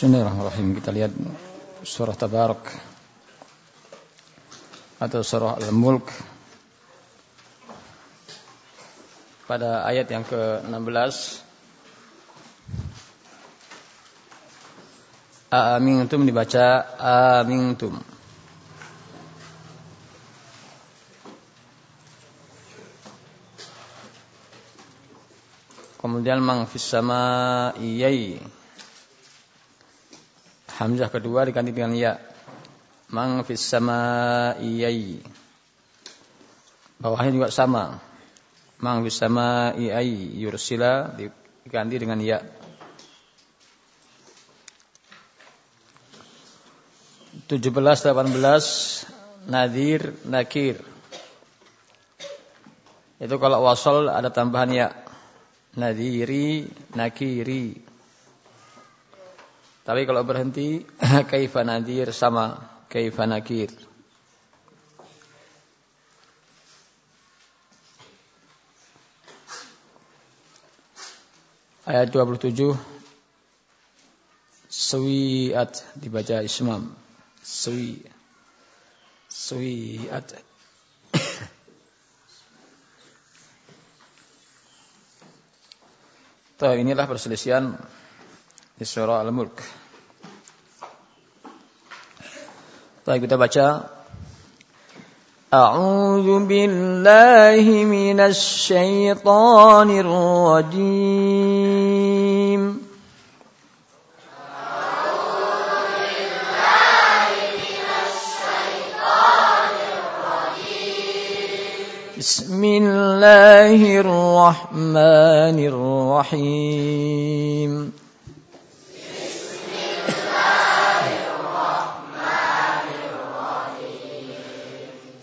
Bismillahirrahmanirrahim. Kita lihat surah Tabarak atau surah Al-Mulk. Pada ayat yang ke-16. Amintum dibaca Amintum. Kemudian mang fis sama iyai Hamzah kedua diganti dengan ya. Mang fis iyai. Bawahnya juga sama. Mang fis iyai yursila diganti dengan ya. Tujuh belas, delapan belas, nadir, nakir. Itu kalau wasol ada tambahan ya. Nadiri, nakiri. Tapi kalau berhenti kaifa nadir sama kaifa nakir. Ayat 27 Suwiat dibaca ismam. Suwi. Suwiat. Tuh, inilah perselisihan surah Al-Mulk. Baik kita baca أعوذ بالله من الشيطان الرجيم. بسم الله الرحمن الرحيم.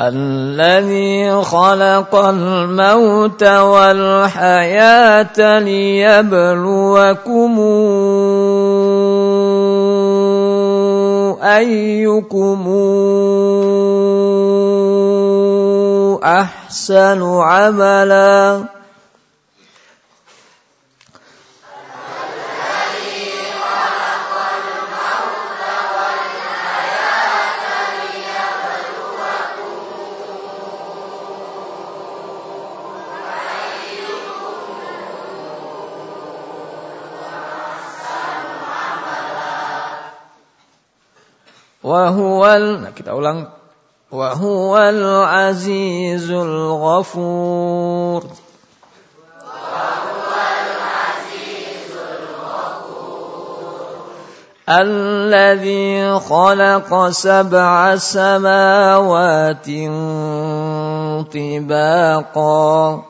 الذي خلق الموت والحياة ليبلوكم أيكم أحسن عملاً وهو ال... kita ulang. وهو العزيز الغفور. الذي خلق سبع سماوات طباقا.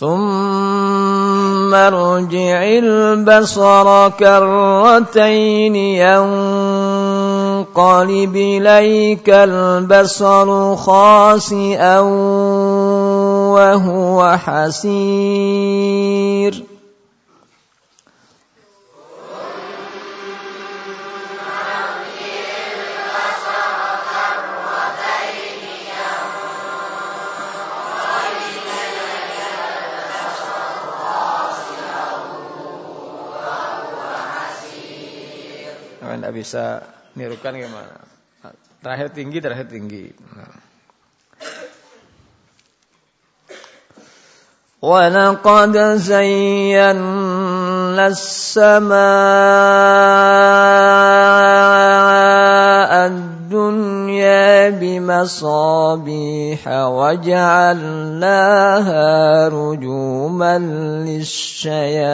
ثم ارجع البصر كرتين ينقلب إليك البصر خاسئا وهو حسير bisa nirukan gimana. Terakhir tinggi, terakhir tinggi. Nah. ولقد زينا السماء الدنيا بمصابيح وجعلناها رجوما للشياطين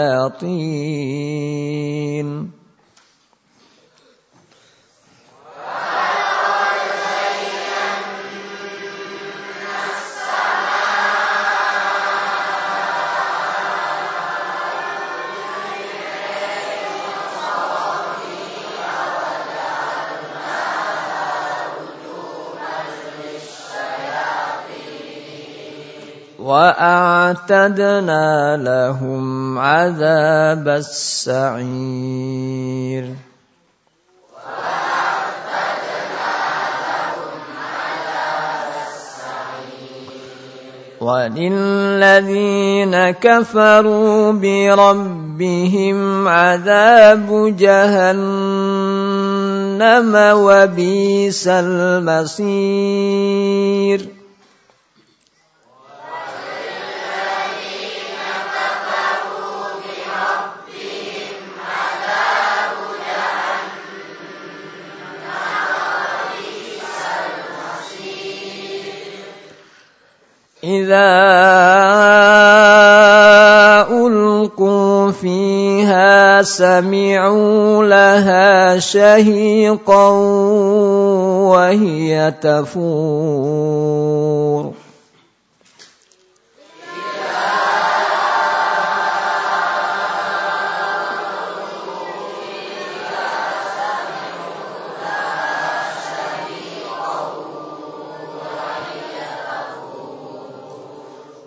وأعتدنا لهم عذاب السعير. وللذين كفروا بربهم عذاب جهنم وبئس المصير. إذا ألقوا فيها سمعوا لها شهيقا وهي تفور.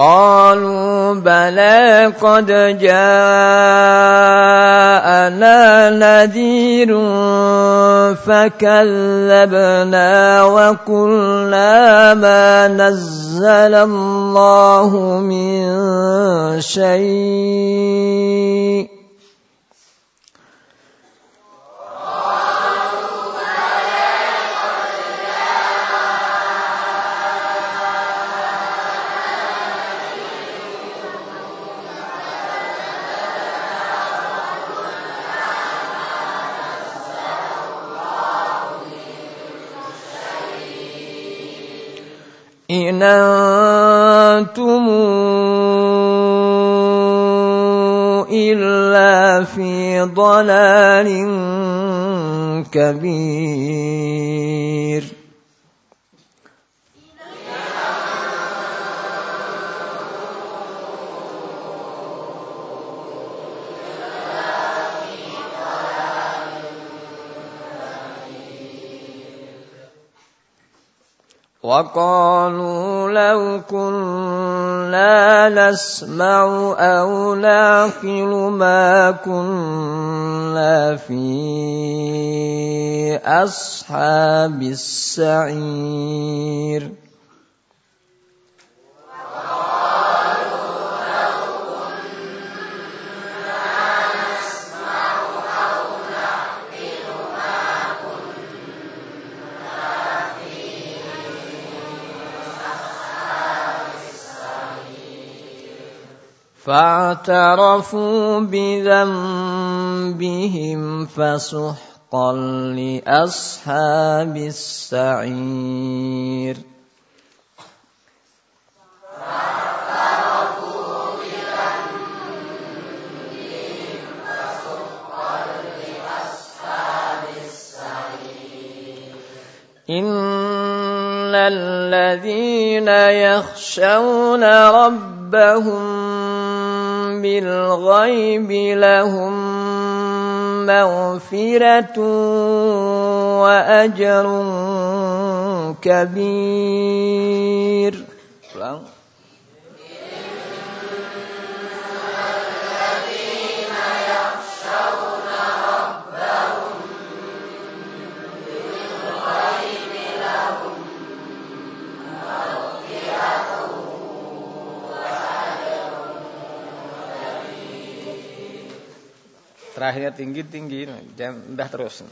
قالوا بلى قد جاءنا نذير فكذبنا وقلنا ما نزل الله من شيء. أنتم إلا في ضلال كبير وقالوا لو كنا نسمع أو نعقل ما كنا في أصحاب السعير. فاعترفوا بذنبهم فسحقا لأصحاب السعير. إن الذين يخشون ربهم بالغيب لهم مغفرة وأجر كبير. Terakhirnya tinggi-tinggi, jangan rendah terus.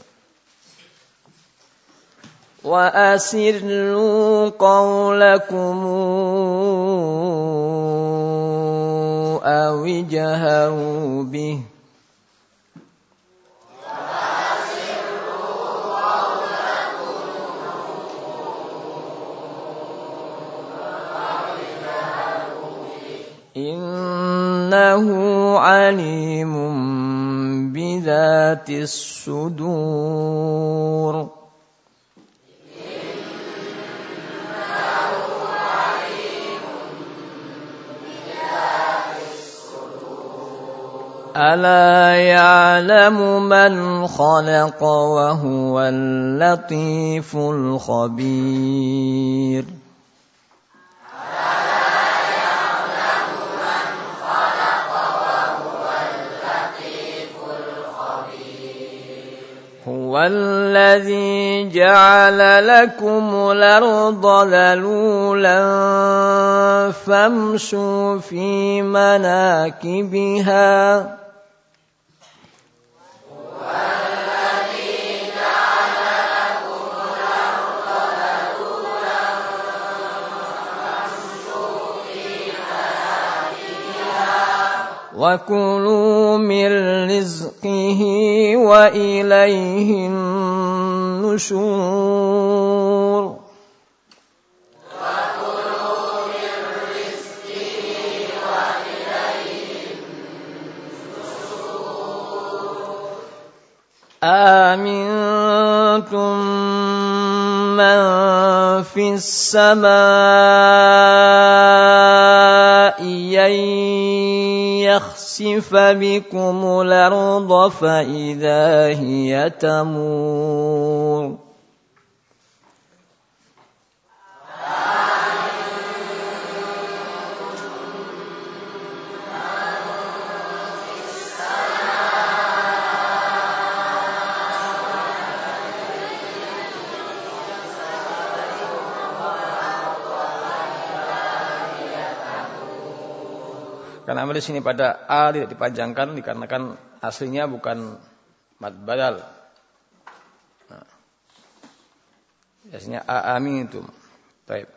Wa asirru qawlakum aw jaharu bih alimun ذات الصدور ألا يعلم من خلق وهو اللطيف الخبير هو الذي جعل لكم الأرض ذلولا فامشوا في مناكبها وكلوا من رزقه وإليه النشور آمنتم من في السماء يخسف بكم الأرض فإذا هي تمور Karena di sini pada a tidak dipanjangkan dikarenakan aslinya bukan mad badal. Nah. Biasanya a amin itu. Baik.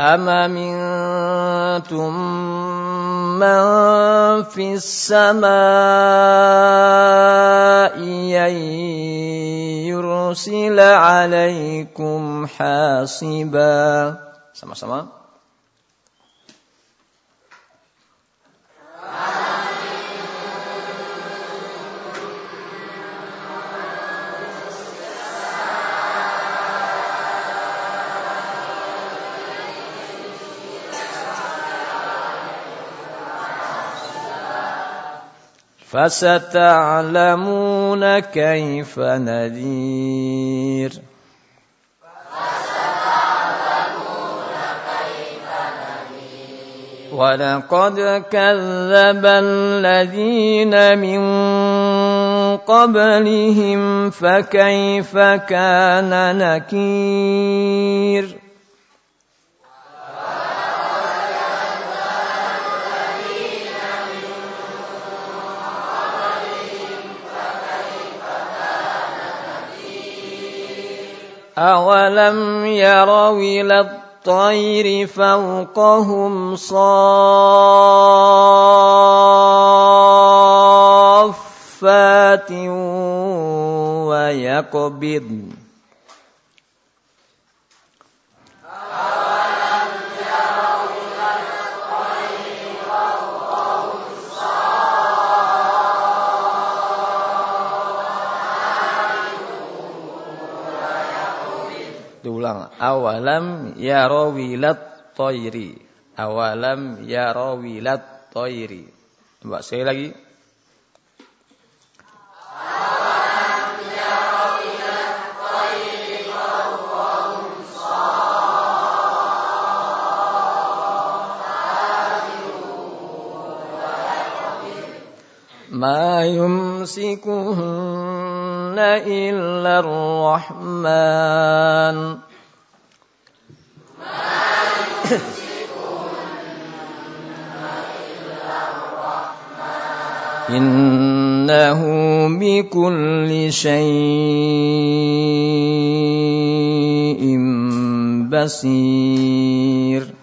أما منتم من في السماء يرسل عليكم حاصبا sama-sama. فستعلمون كيف نذير ولقد كذب الذين من قبلهم فكيف كان نكير؟ أولم يروا إلى الطير فوقهم صافات ويقبضن ulang. Awalam yarawilat toiri. Awalam yarawilat toiri. Coba saya lagi. ما يمسكهن إلا الرحمن إنه بكل شيء بصير.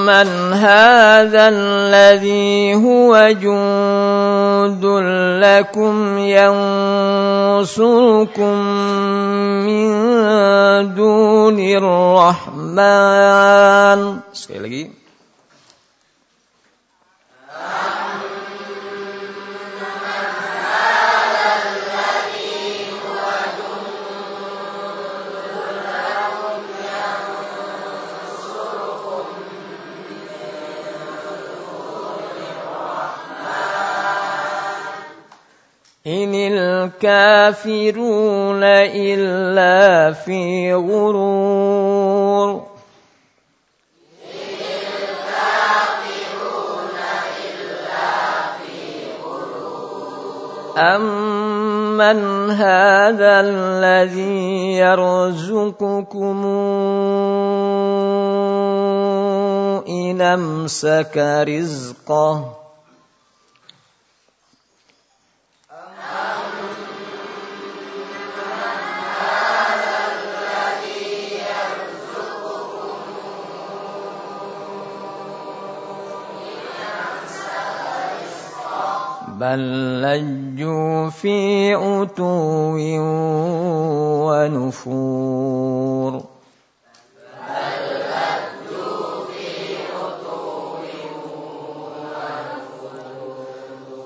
أمن هذا الذي هو جند لكم ينصركم من دون الرحمن. Sekali lagi. إن الكافرون إلا في غرور. أمن هذا الذي يرزقكم إن أمسك رزقه بل لجوا في عتو ونفور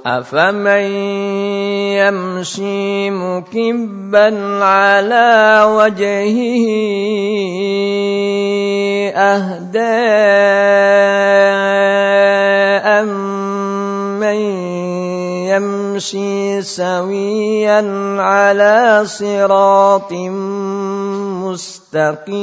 أفمن يمشي مكبا على وجهه أهدى أمن يمشي سويا على صراط مستقيم.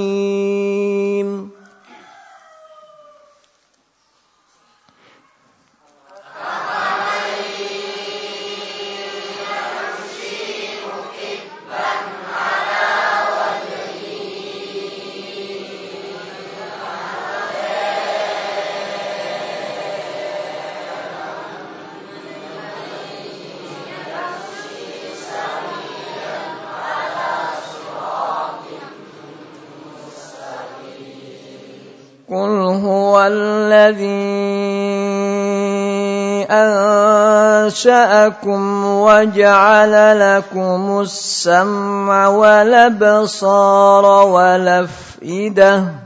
الذي أنشأكم وجعل لكم السمع والأبصار والأفئدة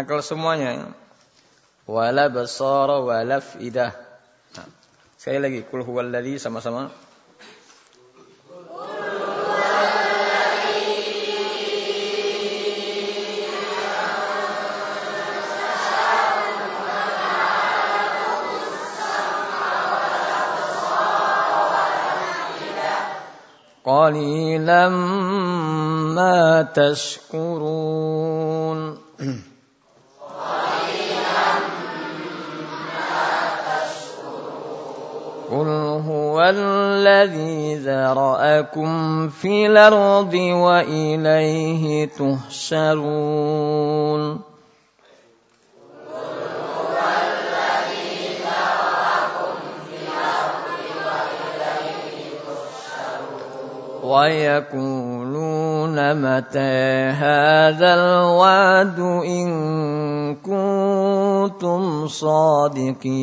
nakal semuanya. Wala basara wala fidah. Sekali lagi kul huwallazi sama-sama. قليلا ما تشكرون هو الذي ذرأكم في الأرض وإليه تحشرون. ويقولون متى هذا الوعد إن كنتم صادقين.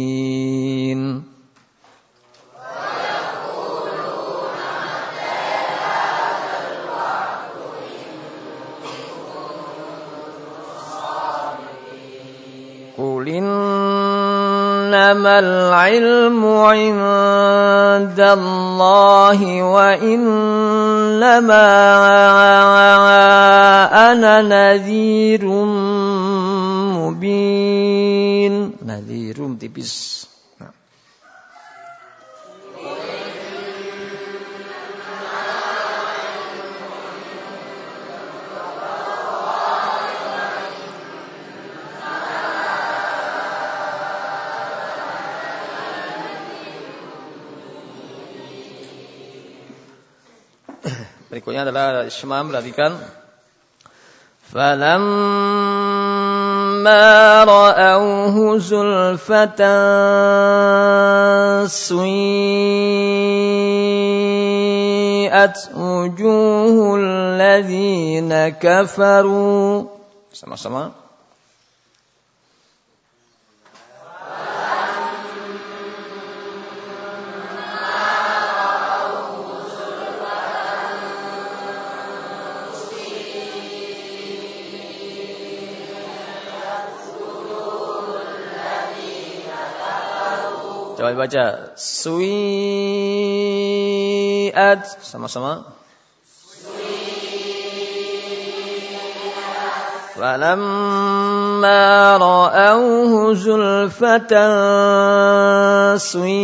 إنما العلم عند الله وإنما أنا نذير مبين نذير tipis Berikutnya adalah Ismam, perhatikan. فلما رأوه زلفة سيئت وجوه الذين كفروا Sama-sama. Coba baca. Suiat. Sama-sama. فلما رأوه زلفة سيئت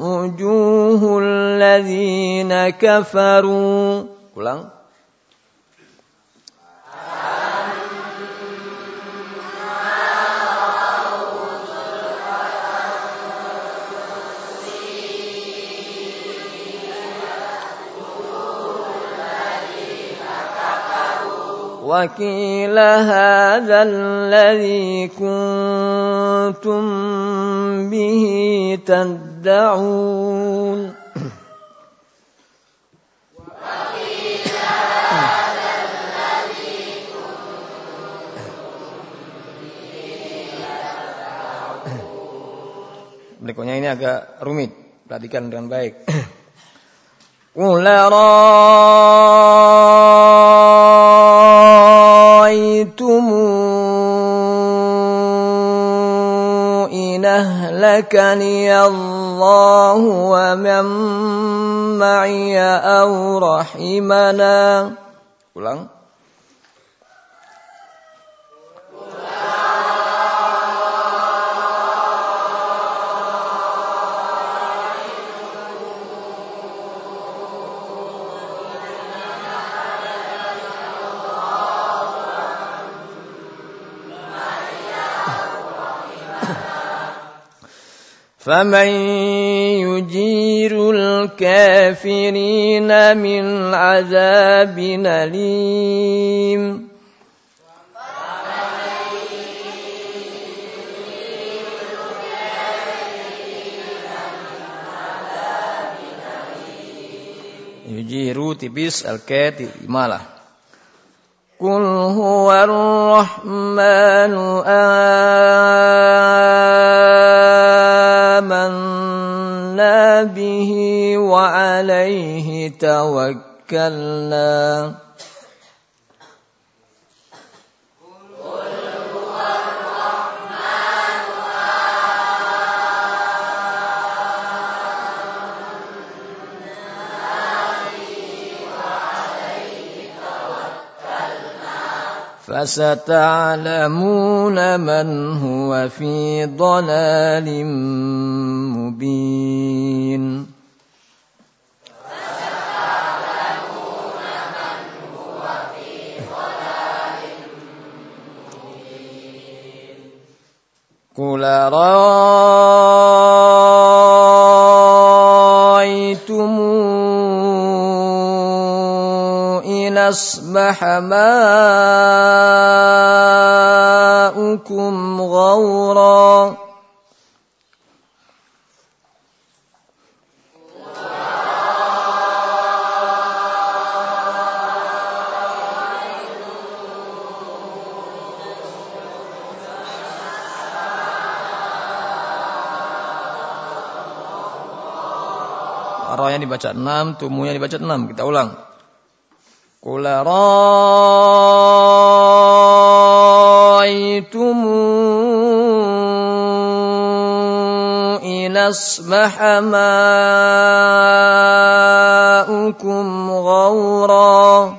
وجوه الذين كفروا ulang وقيل هذا الذي كنتم به تدعون Berikutnya ini agak rumit. Perhatikan dengan baik. قل أرأيتم إن أهلكني الله ومن معي أو رحمنا. Ulang. فمن يجير الكافرين من عذاب أليم Yujiru tipis al-kat malah. قل هو الرحمن آمنا به وعليه توكلنا. فستعلمون من هو في ضلال مبين. قل رأيتم أصبح ماؤكم غورا yang dibaca enam, tumunya dibaca 6. Kita ulang. قل رايتم ان اصبح ماؤكم غورا؟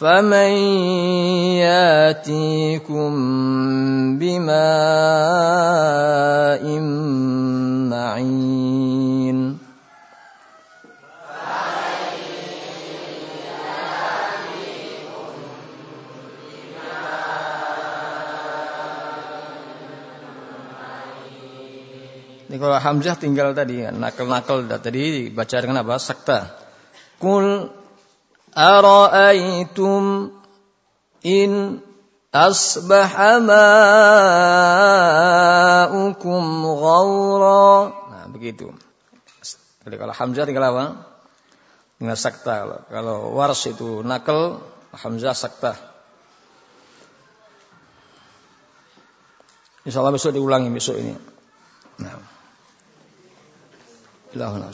فمن ياتيكم بماء معين Ini kalau Hamzah tinggal tadi, nakal-nakal tadi baca dengan apa? Sakta. Kul أرأيتم إن أصبح ماؤكم غورا nah begitu jadi kalau Hamzah tinggal apa tinggal sakta kalau, kalau wars itu nakal Hamzah sakta Insya Allah besok diulangi besok ini. Nah. Ilahun